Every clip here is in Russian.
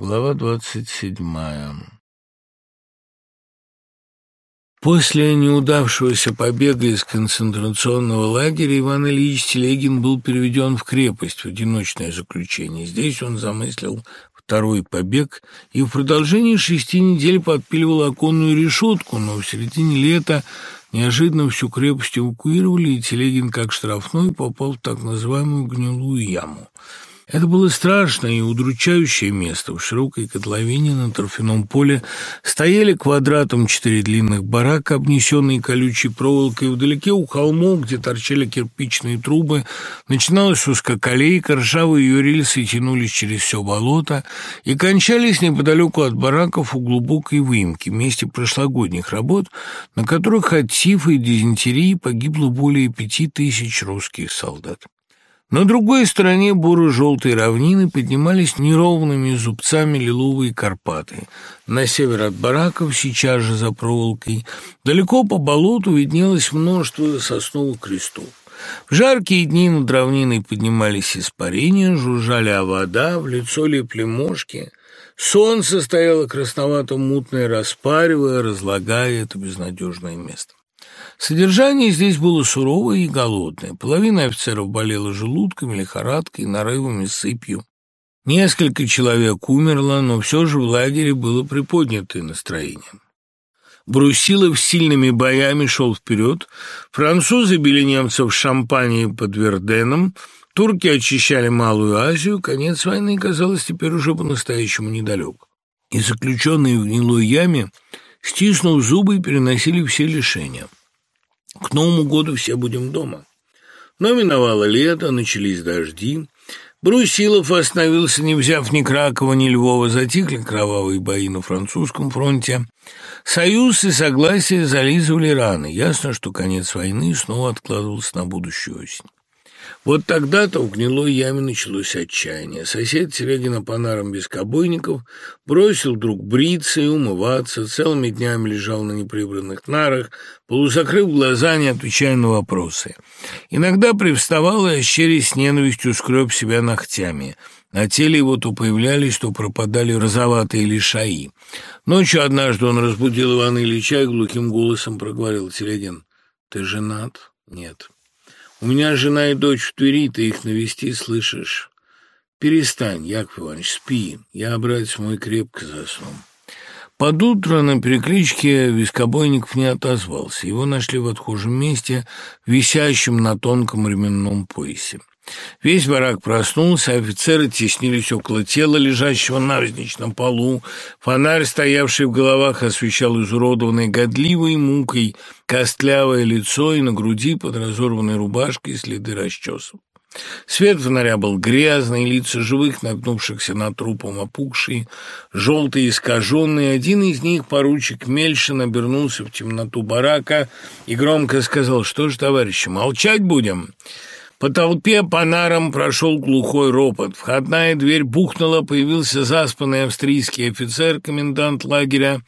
Глава двадцать седьмая. После неудавшегося побега из концентрационного лагеря Иван Ильич Телегин был переведен в крепость в одиночное заключение. Здесь он замыслил второй побег и в продолжении шести недель подпиливал оконную решетку, но в середине лета неожиданно всю крепость эвакуировали, и Телегин, как штрафной, попал в так называемую гнилую яму – это было страшное и удручающее место. В широкой котловине на торфяном поле стояли квадратом четыре длинных барака, обнесенные колючей проволокой. Вдалеке у холмов, где торчали кирпичные трубы, начиналась узкоколейка, ржавые ее рельсы тянулись через все болото и кончались неподалеку от бараков у глубокой выемки, месте прошлогодних работ, на которых от тифа и дизентерии погибло более пяти тысяч русских солдат. На другой стороне буро-желтой равнины поднимались неровными зубцами лиловые Карпаты. На север от бараков, сейчас же за проволокой, далеко по болоту виднелось множество сосновых крестов. В жаркие дни над равниной поднимались испарения, жужжали вода, в лицо лепли мошки. Солнце стояло красновато-мутное, распаривая, разлагая это безнадежное место. Содержание здесь было суровое и голодное. Половина офицеров болела желудками, лихорадкой, нарывами, сыпью. Несколько человек умерло, но все же в лагере было приподнятое настроение. Брусилов сильными боями шел вперед, французы били немцев в шампане под Верденом, турки очищали Малую Азию, конец войны, казалось, теперь уже по-настоящему недалек. И заключенные в гнилой яме, стиснув зубы, переносили все лишения – к Новому году все будем дома. Но миновало лето, начались дожди. Брусилов остановился, не взяв ни Кракова, ни Львова. Затихли кровавые бои на французском фронте. Союз и согласие зализывали раны. Ясно, что конец войны снова откладывался на будущую осень. Вот тогда-то в гнилой яме началось отчаяние. Сосед Серегина по нарам без кобойников бросил вдруг бриться и умываться, целыми днями лежал на неприбранных нарах, полузакрыв глаза, не отвечая на вопросы. Иногда привставал и, ощерясь с ненавистью, скреб себя ногтями. На теле его то появлялись, то пропадали розоватые лишаи. Ночью однажды он разбудил Ивана Ильича и глухим голосом проговорил Телегин. «Ты женат?» «Нет». У меня жена и дочь в Твери, ты их навести слышишь? Перестань, Яков Иванович, спи. Я, братец мой, крепко засну. Под утро на перекличке Вискобойников не отозвался. Его нашли в отхожем месте, висящем на тонком ременном поясе. Весь барак проснулся, офицеры теснились около тела, лежащего навзничь на полу. Фонарь, стоявший в головах, освещал изуродованное годливой мукой костлявое лицо и на груди под разорванной рубашкой следы расчесов. Свет фонаря был грязный, лица живых, нагнувшихся над трупом опухшие, желтые, искаженные. Один из них, поручик Мельшин, обернулся в темноту барака и громко сказал, что ж, товарищи, молчать будем?» По толпе по нарам прошел глухой ропот. Входная дверь бухнула, появился заспанный австрийский офицер, комендант лагеря.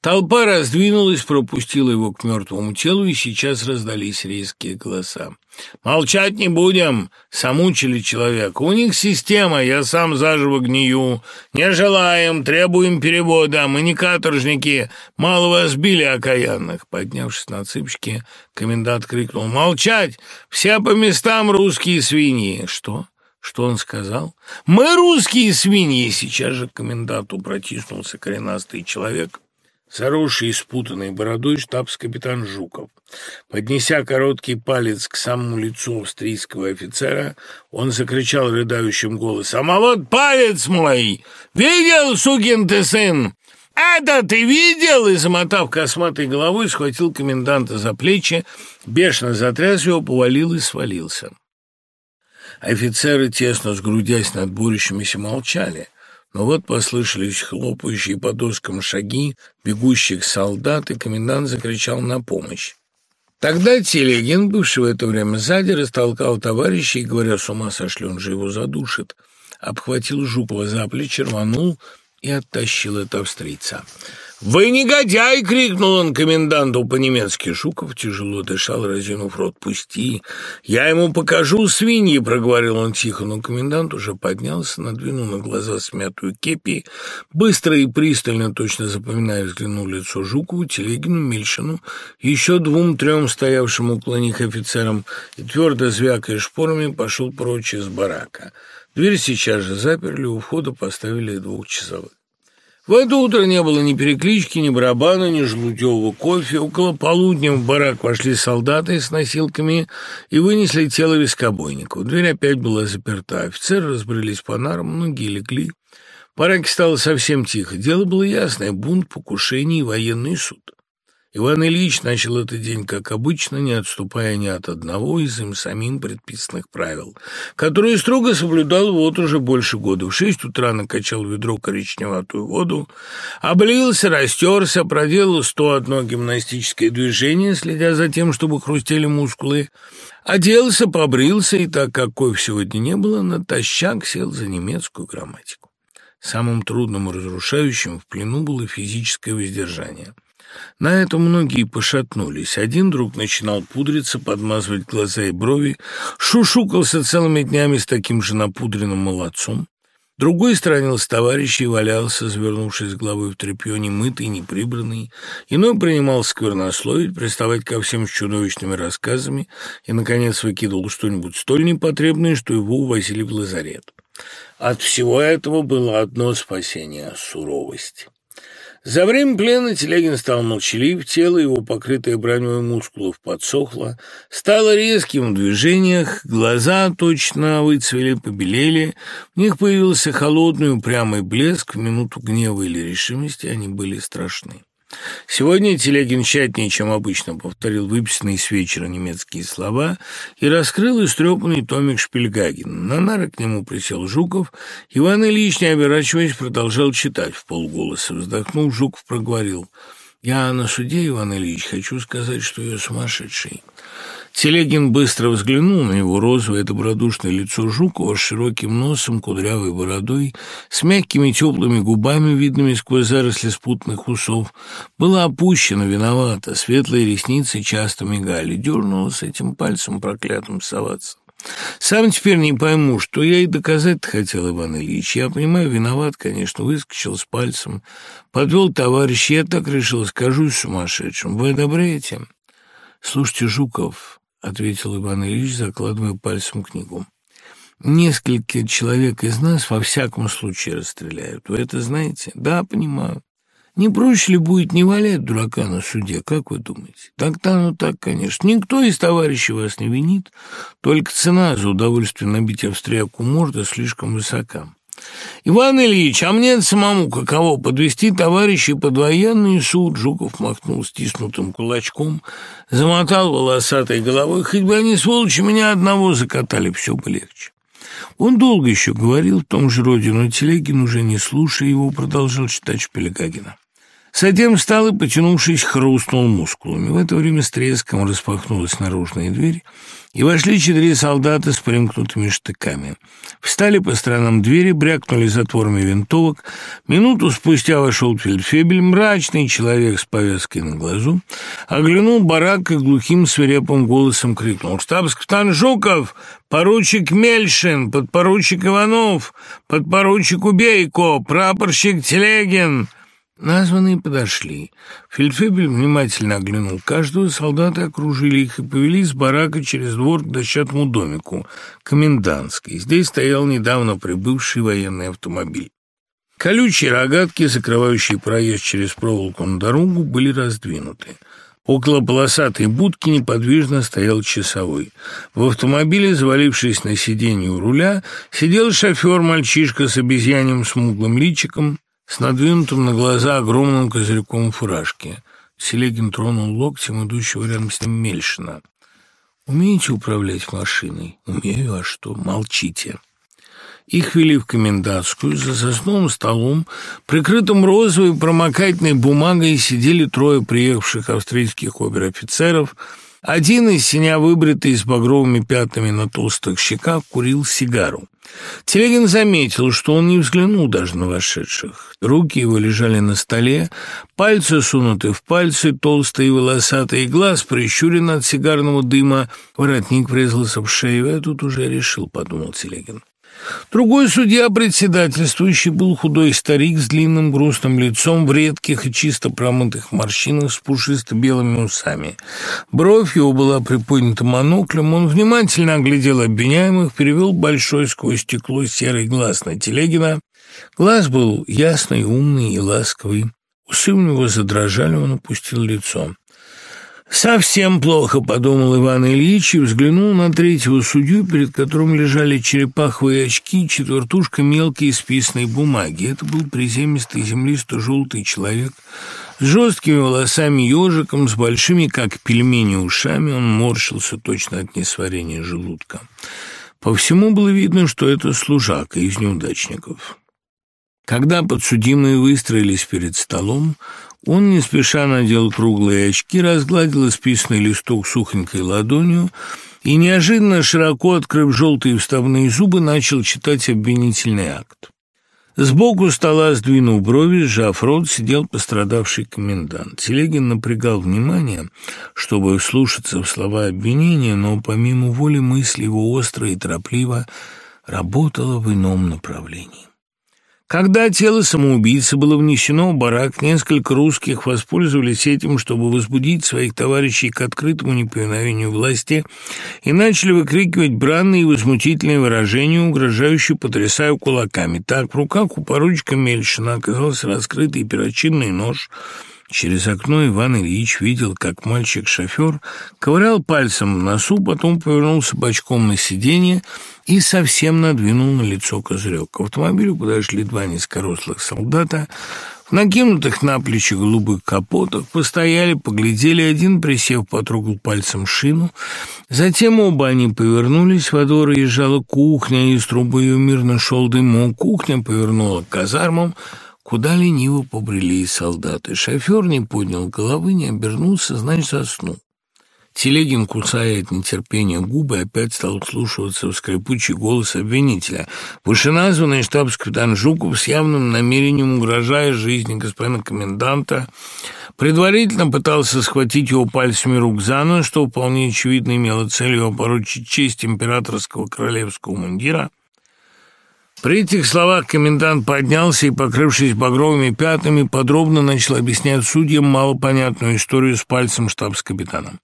Толпа раздвинулась, пропустила его к мертвому телу, и сейчас раздались резкие голоса. «Молчать не будем!» — самучили человека. «У них система, я сам заживо гнию. Не желаем, требуем перевода. Мы не каторжники. Мало вас били, окаянных!» Поднявшись на цыпочки, комендант крикнул. «Молчать! Все по местам русские свиньи!» «Что?» Что он сказал? «Мы русские свиньи!» Сейчас же к коменданту протиснулся коренастый человек заросший спутанной бородой штабс-капитан Жуков. Поднеся короткий палец к самому лицу австрийского офицера, он закричал рыдающим голосом, «А вот палец мой! Видел, сукин ты сын? «Это ты видел?» И, замотав косматой головой, схватил коменданта за плечи, бешено затряс его, повалил и свалился. Офицеры, тесно сгрудясь над борющимися, молчали. Но вот послышались хлопающие по доскам шаги бегущих солдат, и комендант закричал на помощь. Тогда Телегин, бывший в это время сзади, растолкал товарища и, говоря, с ума сошли, он же его задушит, обхватил Жукова за плечи, рванул и оттащил от австрийца. «Вы негодяй!» — крикнул он коменданту по-немецки. Жуков тяжело дышал, разинув рот. «Пусти! Я ему покажу свиньи!» — проговорил он тихо, но комендант уже поднялся, надвинул на глаза смятую кепи, быстро и пристально, точно запоминая, взглянул лицо Жукову, Телегину, Мильшину, еще двум-трем стоявшим около них офицерам и, твердо звякая шпорами, пошел прочь из барака. Дверь сейчас же заперли, у входа поставили двухчасовых. В это утро не было ни переклички, ни барабана, ни желудевого кофе. Около полудня в барак вошли солдаты с носилками и вынесли тело вискобойников. Дверь опять была заперта. Офицеры разбрелись по нарам, многие легли. В бараке стало совсем тихо. Дело было ясное — бунт, покушение и военный суд. Иван Ильич начал этот день, как обычно, не отступая ни от одного из им самим предписанных правил, которые строго соблюдал вот уже больше года. В шесть утра накачал ведро коричневатую воду, облился, растерся, проделал сто одно гимнастическое движение, следя за тем, чтобы хрустели мускулы, оделся, побрился, и так как кофе сегодня не было, натощак сел за немецкую грамматику. Самым трудным и разрушающим в плену было физическое воздержание – на это многие пошатнулись. Один друг начинал пудриться, подмазывать глаза и брови, шушукался целыми днями с таким же напудренным молодцом. Другой сторонился товарища и валялся, завернувшись головой в тряпье, немытый, неприбранный. Иной принимал сквернословить, приставать ко всем с чудовищными рассказами и, наконец, выкидывал что-нибудь столь непотребное, что его увозили в лазарет. От всего этого было одно спасение — суровость. За время плена Телегин стал молчалив, тело его, покрытое броней мускулов, подсохло, стало резким в движениях, глаза точно выцвели, побелели, в них появился холодный упрямый блеск, в минуту гнева или решимости они были страшны. Сегодня Телегин тщательнее, чем обычно, повторил выписанные с вечера немецкие слова и раскрыл истрепанный томик Шпильгагена. На нары к нему присел Жуков. Иван Ильич, не оборачиваясь, продолжал читать в полголоса. Вздохнул, Жуков проговорил. «Я на суде, Иван Ильич, хочу сказать, что я сумасшедший». Телегин быстро взглянул на его розовое добродушное лицо Жукова с широким носом, кудрявой бородой, с мягкими теплыми губами, видными сквозь заросли спутных усов. Было опущено, виновато, светлые ресницы часто мигали, дернуло с этим пальцем проклятым соваться. Сам теперь не пойму, что я и доказать хотел, Иван Ильич. Я понимаю, виноват, конечно, выскочил с пальцем, подвел товарища, я так решил, скажусь сумасшедшим. Вы одобряете? Слушайте, Жуков, — ответил Иван Ильич, закладывая пальцем книгу. «Несколько человек из нас во всяком случае расстреляют. Вы это знаете?» «Да, понимаю. Не проще ли будет не валять дурака на суде, как вы думаете? Так-то оно так, конечно. Никто из товарищей вас не винит, только цена за удовольствие набить австрияку морда слишком высока. «Иван Ильич, а мне самому каково подвести товарищей под военный суд?» Жуков махнул стиснутым кулачком, замотал волосатой головой. «Хоть бы они, сволочи, меня одного закатали, все бы легче». Он долго еще говорил в том же роде, но Телегин, уже не слушая его, продолжал читать Шпилегагина. Затем встал и, потянувшись, хрустнул мускулами. В это время с треском распахнулась наружная дверь, и вошли четыре солдата с примкнутыми штыками. Встали по сторонам двери, брякнули затворами винтовок. Минуту спустя вошел фельдфебель, мрачный человек с повязкой на глазу, оглянул барак и глухим свирепым голосом крикнул «Штабс-капитан Жуков! Поручик Мельшин! Подпоручик Иванов! Подпоручик Убейко! Прапорщик Телегин!» Названные подошли. Фельдфебель внимательно оглянул каждого, солдаты окружили их и повели с барака через двор к дощатому домику, комендантской. Здесь стоял недавно прибывший военный автомобиль. Колючие рогатки, закрывающие проезд через проволоку на дорогу, были раздвинуты. Около полосатой будки неподвижно стоял часовой. В автомобиле, завалившись на сиденье у руля, сидел шофер-мальчишка с обезьяньем смуглым личиком, с надвинутым на глаза огромным козырьком фуражки. Селегин тронул локтем идущего рядом с ним Мельшина. «Умеете управлять машиной?» «Умею, а что? Молчите». Их вели в комендантскую, за сосновым столом, прикрытым розовой промокательной бумагой, сидели трое приехавших австрийских обер-офицеров, Один из синя выбритый с багровыми пятнами на толстых щеках курил сигару. Телегин заметил, что он не взглянул даже на вошедших. Руки его лежали на столе, пальцы сунуты в пальцы, толстые волосатые глаз прищурен от сигарного дыма, воротник врезался в шею. «Я тут уже решил», — подумал Телегин. Другой судья, председательствующий, был худой старик с длинным грустным лицом в редких и чисто промытых морщинах с пушисто-белыми усами. Бровь его была приподнята моноклем, он внимательно оглядел обвиняемых, перевел большой сквозь стекло серый глаз на Телегина. Глаз был ясный, умный и ласковый. Усы у него задрожали, он опустил лицо. «Совсем плохо», — подумал Иван Ильич и взглянул на третьего судью, перед которым лежали черепаховые очки и четвертушка мелкой исписанной бумаги. Это был приземистый землисто-желтый человек с жесткими волосами ежиком, с большими, как пельмени, ушами. Он морщился точно от несварения желудка. По всему было видно, что это служака из неудачников. Когда подсудимые выстроились перед столом, он не спеша надел круглые очки, разгладил исписанный листок сухонькой ладонью и, неожиданно широко открыв желтые вставные зубы, начал читать обвинительный акт. Сбоку стола, сдвинув брови, сжав рот, сидел пострадавший комендант. Телегин напрягал внимание, чтобы вслушаться в слова обвинения, но помимо воли мысли его остро и торопливо работала в ином направлении. Когда тело самоубийцы было внесено в барак, несколько русских воспользовались этим, чтобы возбудить своих товарищей к открытому неповиновению власти и начали выкрикивать бранные и возмутительные выражения, угрожающие, потрясая кулаками. Так в руках у поручика Мельшина оказался раскрытый перочинный нож – Через окно Иван Ильич видел, как мальчик-шофер ковырял пальцем в носу, потом повернулся бочком на сиденье и совсем надвинул на лицо козырек. К автомобилю подошли два низкорослых солдата, в накинутых на плечи голубых капотах, постояли, поглядели, один, присев, потрогал пальцем шину, затем оба они повернулись, во двор езжала кухня, из трубы ее мирно шел дымок, кухня повернула к казармам, куда лениво побрели солдаты. Шофер не поднял головы, не обернулся, значит, заснул. Телегин, кусая от нетерпения губы, опять стал вслушиваться в скрипучий голос обвинителя. Вышеназванный штабс-капитан Жуков с явным намерением, угрожая жизни господина коменданта, предварительно пытался схватить его пальцами рук за нос, что вполне очевидно имело целью опорочить честь императорского королевского мундира, при этих словах комендант поднялся и, покрывшись багровыми пятнами, подробно начал объяснять судьям малопонятную историю с пальцем штабс-капитана.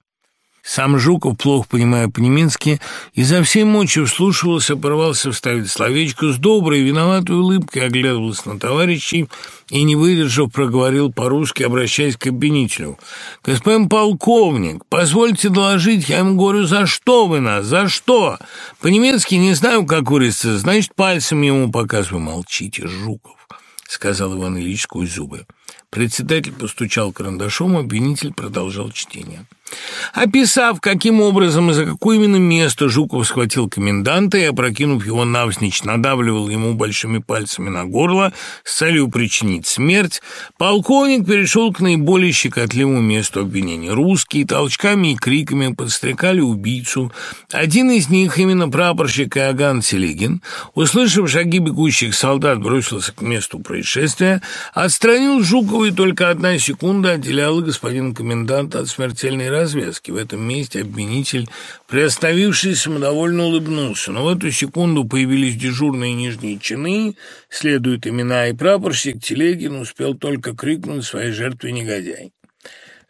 Сам Жуков, плохо понимая по-немецки, изо всей мочи вслушивался, порвался вставить словечко, с доброй виноватой улыбкой оглядывался на товарищей и, не выдержав, проговорил по-русски, обращаясь к обвинителю. «Господин полковник, позвольте доложить, я ему говорю, за что вы нас, за что? По-немецки не знаю, как выразиться, значит, пальцем ему показываю. Молчите, Жуков», — сказал Иван Ильич сквозь зубы. Председатель постучал карандашом, обвинитель продолжал чтение. Описав, каким образом и за какое именно место Жуков схватил коменданта и, опрокинув его навзничь, надавливал ему большими пальцами на горло с целью причинить смерть, полковник перешел к наиболее щекотливому месту обвинения. Русские толчками и криками подстрекали убийцу. Один из них, именно прапорщик Иоганн Селигин, услышав шаги бегущих солдат, бросился к месту происшествия, отстранил Жукова, и только одна секунда отделяла господина коменданта от смертельной развязки. В этом месте обвинитель, приостановившись, самодовольно улыбнулся. Но в эту секунду появились дежурные нижние чины, следуют имена, и прапорщик Телегин успел только крикнуть своей жертве негодяй.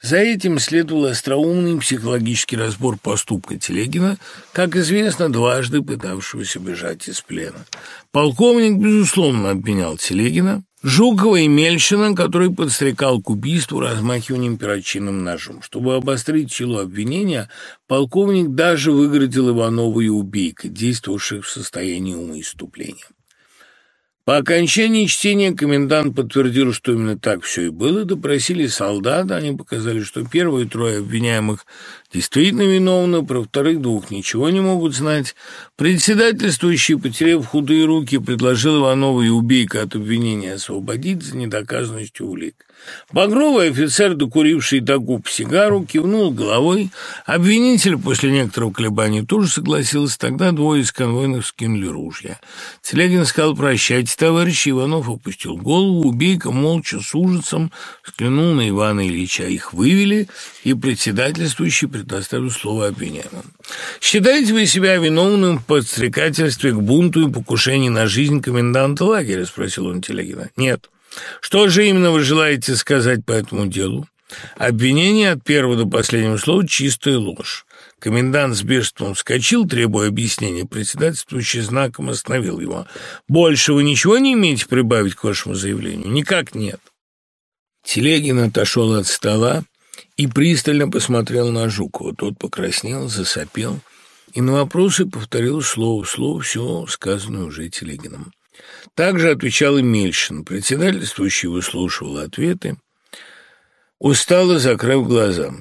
За этим следовал остроумный психологический разбор поступка Телегина, как известно, дважды пытавшегося бежать из плена. Полковник, безусловно, обвинял Телегина, Жукова и Мельшина, который подстрекал к убийству размахиванием перочинным ножом. Чтобы обострить силу обвинения, полковник даже выгородил Иванова и убийка, действовавших в состоянии умоиступления. По окончании чтения комендант подтвердил, что именно так все и было, допросили солдата, они показали, что первые трое обвиняемых действительно виновны, про вторых двух ничего не могут знать. Председательствующий, потеряв худые руки, предложил Иванову и убейка от обвинения освободить за недоказанностью улик. Багровый офицер, докуривший до губ сигару, кивнул головой. Обвинитель после некоторого колебания тоже согласился. Тогда двое из конвойных скинули ружья. Телегин сказал «Прощайте, товарищи». Иванов опустил голову. Убейка молча с ужасом взглянул на Ивана Ильича. Их вывели, и председательствующий предоставил слово обвиняемым. «Считаете вы себя виновным в подстрекательстве к бунту и покушении на жизнь коменданта лагеря?» – спросил он Телегина. «Нет». Что же именно вы желаете сказать по этому делу? Обвинение от первого до последнего слова – чистая ложь. Комендант с бешенством вскочил, требуя объяснения. Председательствующий знаком остановил его. «Больше вы ничего не имеете прибавить к вашему заявлению?» «Никак нет». Телегин отошел от стола и пристально посмотрел на Жукова. Тот покраснел, засопел и на вопросы повторил слово в слово все сказанное уже Телегином. Также отвечал и Мельшин. Председательствующий выслушивал ответы, устало закрыв глаза.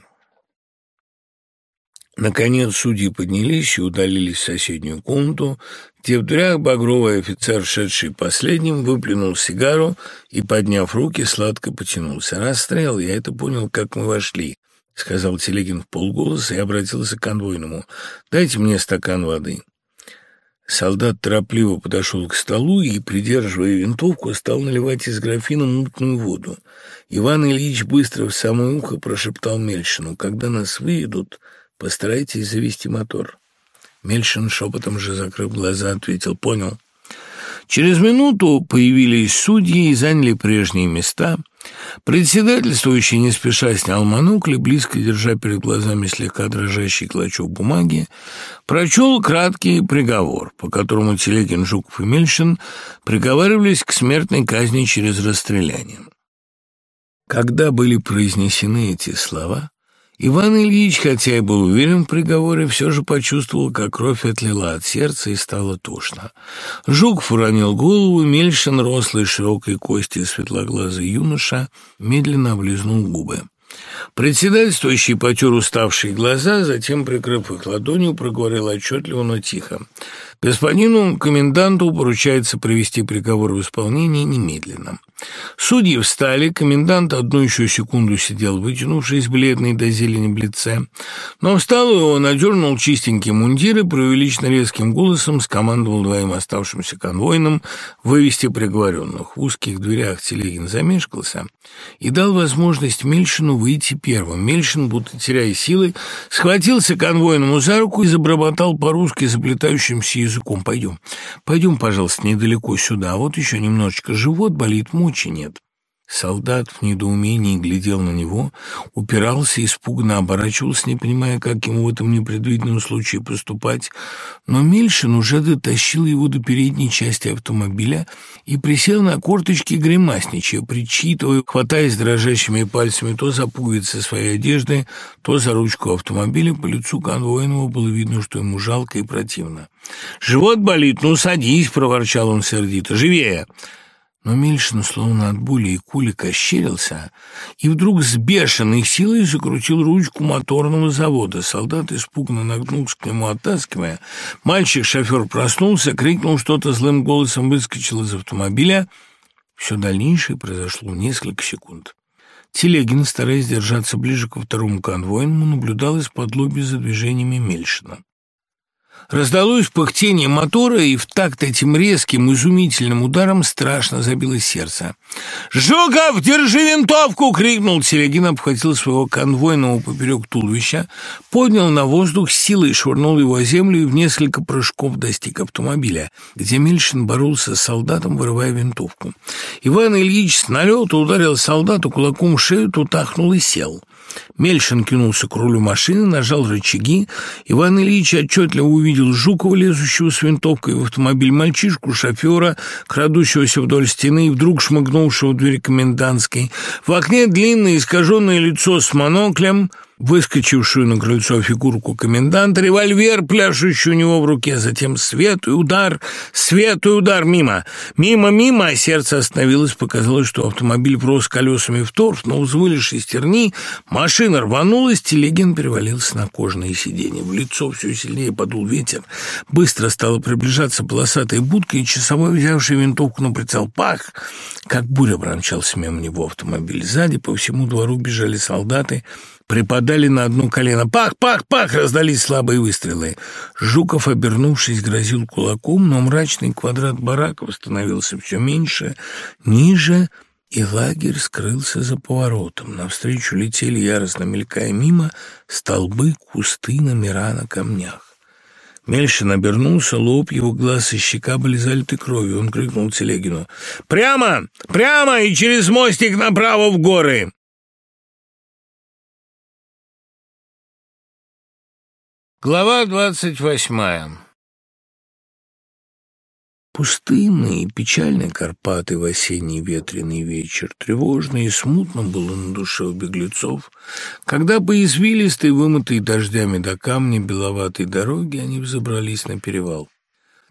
Наконец судьи поднялись и удалились в соседнюю комнату, где в дверях багровый офицер, шедший последним, выплюнул сигару и, подняв руки, сладко потянулся. «Расстрел, я это понял, как мы вошли», — сказал Телегин в полголоса и обратился к конвойному. «Дайте мне стакан воды». Солдат торопливо подошел к столу и, придерживая винтовку, стал наливать из графина мутную воду. Иван Ильич быстро в самое ухо прошептал Мельшину, «Когда нас выведут, постарайтесь завести мотор». Мельшин шепотом же, закрыв глаза, ответил, «Понял». Через минуту появились судьи и заняли прежние места. Председательствующий не спеша снял монокль близко держа перед глазами слегка дрожащий клочок бумаги, прочел краткий приговор, по которому Телегин, Жуков и Мельшин приговаривались к смертной казни через расстреляние. Когда были произнесены эти слова, Иван Ильич, хотя и был уверен в приговоре, все же почувствовал, как кровь отлила от сердца и стало тошно. Жуков уронил голову, Мельшин, рослый, широкой кости, светлоглазый юноша, медленно облизнул губы. Председательствующий потер уставшие глаза, затем, прикрыв их ладонью, проговорил отчетливо, но тихо. «Господину коменданту поручается привести приговор в исполнение немедленно». Судьи встали, комендант одну еще секунду сидел, вытянувшись бледный до зелени лице, но встал и он одернул чистенький мундир и преувеличенно резким голосом скомандовал двоим оставшимся конвойным вывести приговоренных. В узких дверях Телегин замешкался и дал возможность Мельшину выйти первым. Мельшин, будто теряя силы, схватился конвойному за руку и забормотал по-русски заплетающимся языком. «Пойдем, пойдем, пожалуйста, недалеко сюда, вот еще немножечко живот болит, мочи нет». Солдат в недоумении глядел на него, упирался, испуганно оборачивался, не понимая, как ему в этом непредвиденном случае поступать. Но Мельшин уже дотащил его до передней части автомобиля и присел на корточки гримасничая, причитывая, хватаясь дрожащими пальцами то за пуговицы своей одежды, то за ручку автомобиля. По лицу конвойного было видно, что ему жалко и противно. «Живот болит? Ну, садись!» — проворчал он сердито. «Живее!» Но Мельшин, словно от боли и кулик, ощерился и вдруг с бешеной силой закрутил ручку моторного завода. Солдат испуганно нагнулся к нему, оттаскивая. Мальчик-шофер проснулся, крикнул что-то злым голосом, выскочил из автомобиля. Все дальнейшее произошло в несколько секунд. Телегин, стараясь держаться ближе ко второму конвойному, наблюдал из-под лоби за движениями Мельшина. Раздалось пыхтение мотора, и в такт этим резким, изумительным ударом страшно забилось сердце. «Жуков, держи винтовку!» — крикнул Телегин, обхватил своего конвойного поперек туловища, поднял на воздух, силой швырнул его о землю и в несколько прыжков достиг автомобиля, где Мельшин боролся с солдатом, вырывая винтовку. Иван Ильич с налета ударил солдату кулаком в шею, тот ахнул и сел. Мельшин кинулся к рулю машины, нажал рычаги. Иван Ильич отчетливо увидел Жукова, лезущего с винтовкой в автомобиль мальчишку, шофера, крадущегося вдоль стены и вдруг шмыгнувшего в дверь комендантской. В окне длинное искаженное лицо с моноклем — выскочившую на крыльцо фигурку коменданта, револьвер, пляшущий у него в руке, затем свет и удар, свет и удар мимо. Мимо, мимо, а сердце остановилось, показалось, что автомобиль врос колесами в торф, но взвыли шестерни, машина рванулась, Телегин перевалился на кожаное сиденье. В лицо все сильнее подул ветер. Быстро стала приближаться полосатая будка, и часовой, взявший винтовку на прицел, пах, как буря промчался мимо него автомобиль. Сзади по всему двору бежали солдаты, припадали на одно колено. «Пах! Пах! Пах!» — раздались слабые выстрелы. Жуков, обернувшись, грозил кулаком, но мрачный квадрат бараков становился все меньше, ниже, и лагерь скрылся за поворотом. Навстречу летели, яростно мелькая мимо, столбы, кусты, номера на камнях. Мельшин обернулся, лоб его глаз и щека были залиты кровью. Он крикнул Телегину. «Прямо! Прямо и через мостик направо в горы!» Глава двадцать восьмая Пустынный и печальный Карпаты в осенний ветреный вечер. Тревожно и смутно было на душе у беглецов, когда по извилистой, вымытой дождями до камня беловатой дороги они взобрались на перевал.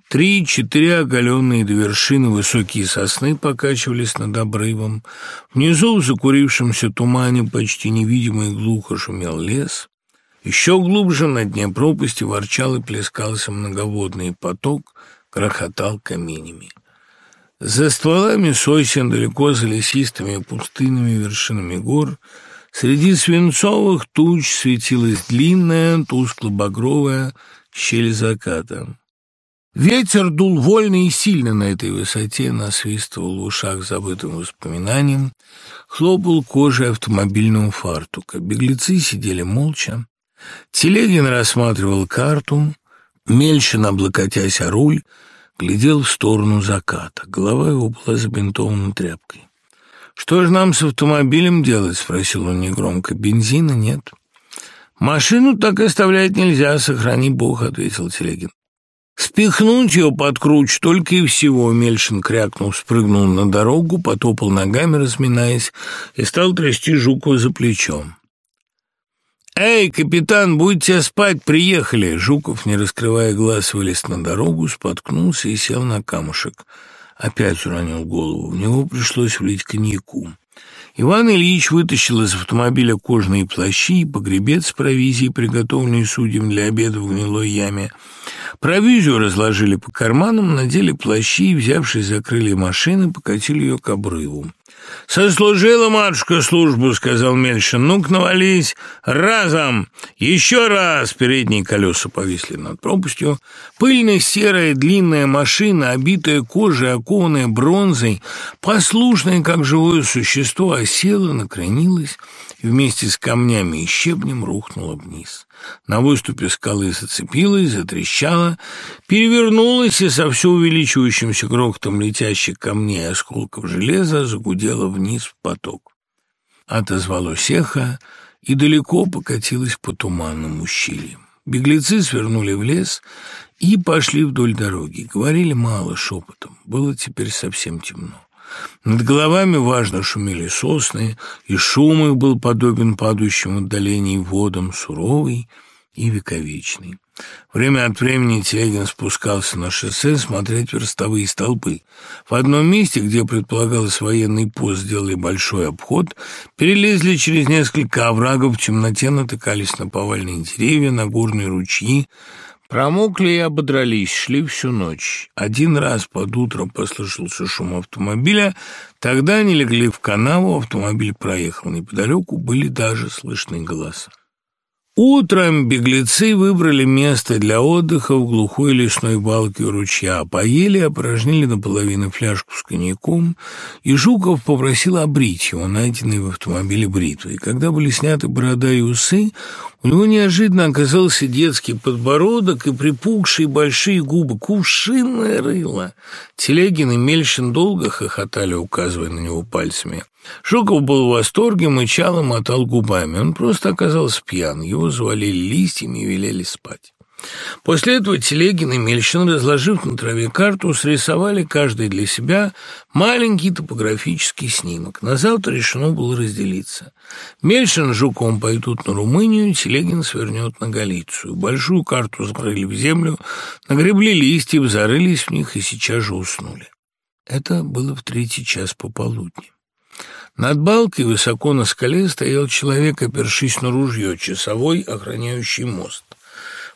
Три-четыре оголенные до вершины высокие сосны покачивались над обрывом. Внизу в закурившемся тумане почти невидимый глухо шумел лес. Еще глубже на дне пропасти ворчал и плескался многоводный поток, грохотал каменями. За стволами сосен, далеко за лесистыми пустынными вершинами гор, среди свинцовых туч светилась длинная, тускло-багровая щель заката. Ветер дул вольно и сильно на этой высоте, насвистывал в ушах забытым воспоминанием, хлопал кожей автомобильного фартука. Беглецы сидели молча, Телегин рассматривал карту, Мельчин, облокотясь о руль, глядел в сторону заката. Голова его была забинтована тряпкой. «Что же нам с автомобилем делать?» — спросил он негромко. «Бензина нет». «Машину так оставлять нельзя, сохрани бог», — ответил Телегин. «Спихнуть ее под круч только и всего», — Мельшин крякнул, спрыгнул на дорогу, потопал ногами, разминаясь, и стал трясти Жукова за плечом. «Эй, капитан, будете спать, приехали!» Жуков, не раскрывая глаз, вылез на дорогу, споткнулся и сел на камушек. Опять уронил голову. В него пришлось влить коньяку. Иван Ильич вытащил из автомобиля кожаные плащи и погребец с провизией, приготовленный судьям для обеда в гнилой яме. Провизию разложили по карманам, надели плащи и, взявшись за крылья машины, покатили ее к обрыву. «Сослужила матушка службу», — сказал Мельшин. «Ну-ка, навались! Разом! Еще раз!» Передние колеса повисли над пропастью. Пыльная серая длинная машина, обитая кожей, окованная бронзой, послушная, как живое существо, осела, накренилась и вместе с камнями и щебнем рухнула вниз. На выступе скалы зацепилась, затрещала, перевернулась и со все увеличивающимся грохотом летящих камней и осколков железа загудела вниз в поток. Отозвалось эхо и далеко покатилась по туманным ущельям. Беглецы свернули в лес и пошли вдоль дороги. Говорили мало шепотом, было теперь совсем темно. Над головами важно шумели сосны, и шум их был подобен падающим в отдалении водам, суровый и вековечный. Время от времени Телегин спускался на шоссе смотреть верстовые столбы. В одном месте, где предполагалось военный пост, сделали большой обход, перелезли через несколько оврагов, в темноте натыкались на повальные деревья, на горные ручьи, Промокли и ободрались, шли всю ночь. Один раз под утро послышался шум автомобиля, тогда они легли в канаву, автомобиль проехал неподалеку, были даже слышны голоса. Утром беглецы выбрали место для отдыха в глухой лесной балке у ручья, поели, опорожнили наполовину фляжку с коньяком, и Жуков попросил обрить его, найденные в автомобиле бритвой. Когда были сняты борода и усы, у него неожиданно оказался детский подбородок и припухшие большие губы, кувшинное рыло. Телегин и Мельшин долго хохотали, указывая на него пальцами. Жуков был в восторге, мычал и мотал губами. Он просто оказался пьян. Его завалили листьями и велели спать. После этого Телегин и Мельчин, разложив на траве карту, срисовали каждый для себя маленький топографический снимок. На завтра решено было разделиться. Мельшин с Жуком пойдут на Румынию, Телегин свернет на Галицию. Большую карту закрыли в землю, нагребли листьев, зарылись в них и сейчас же уснули. Это было в третий час пополудни. Над балкой высоко на скале стоял человек, опершись на ружье, часовой, охраняющий мост.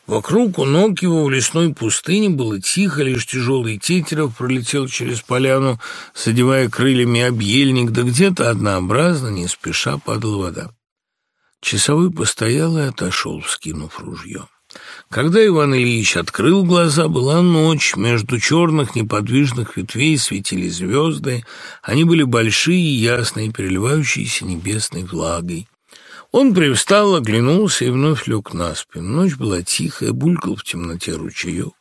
Вокруг у ног его в лесной пустыне было тихо, лишь тяжелый тетерев пролетел через поляну, задевая крыльями объельник, да где-то однообразно, не спеша, падала вода. Часовой постоял и отошел, вскинув ружье. Когда Иван Ильич открыл глаза, была ночь, между черных неподвижных ветвей светили звезды, они были большие и ясные, переливающиеся небесной влагой. Он привстал, оглянулся и вновь лег на спину. Ночь была тихая, булькал в темноте ручеек.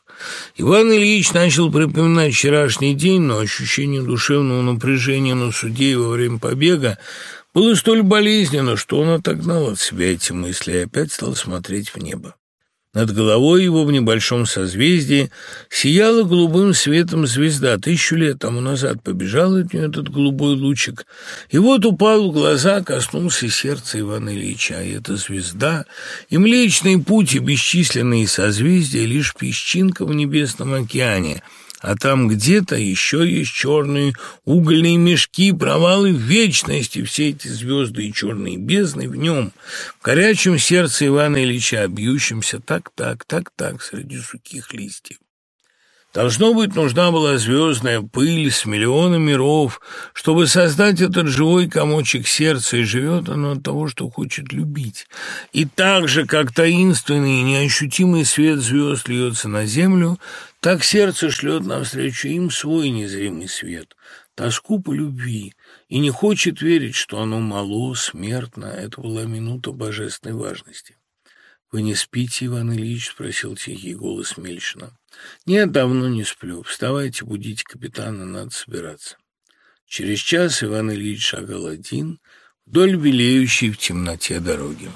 Иван Ильич начал припоминать вчерашний день, но ощущение душевного напряжения на суде во время побега было столь болезненно, что он отогнал от себя эти мысли и опять стал смотреть в небо. Над головой его в небольшом созвездии сияла голубым светом звезда. Тысячу лет тому назад побежал от нее этот голубой лучик, и вот упал в глаза, коснулся сердца Ивана Ильича. И эта звезда, и Млечный Путь, и бесчисленные созвездия — лишь песчинка в небесном океане — а там где-то еще есть черные угольные мешки, провалы в вечности, все эти звезды и черные бездны в нем, в горячем сердце Ивана Ильича, бьющемся так-так, так-так среди сухих листьев. Должно быть, нужна была звездная пыль с миллионом миров, чтобы создать этот живой комочек сердца, и живет оно от того, что хочет любить. И так же, как таинственный и неощутимый свет звезд льется на землю, так сердце шлет навстречу им свой незримый свет, тоску по любви, и не хочет верить, что оно мало, смертно. Это была минута божественной важности. «Вы не спите, Иван Ильич?» — спросил тихий голос Мельшина. «Нет, давно не сплю. Вставайте, будите капитана, надо собираться». Через час Иван Ильич шагал один вдоль белеющей в темноте дороги.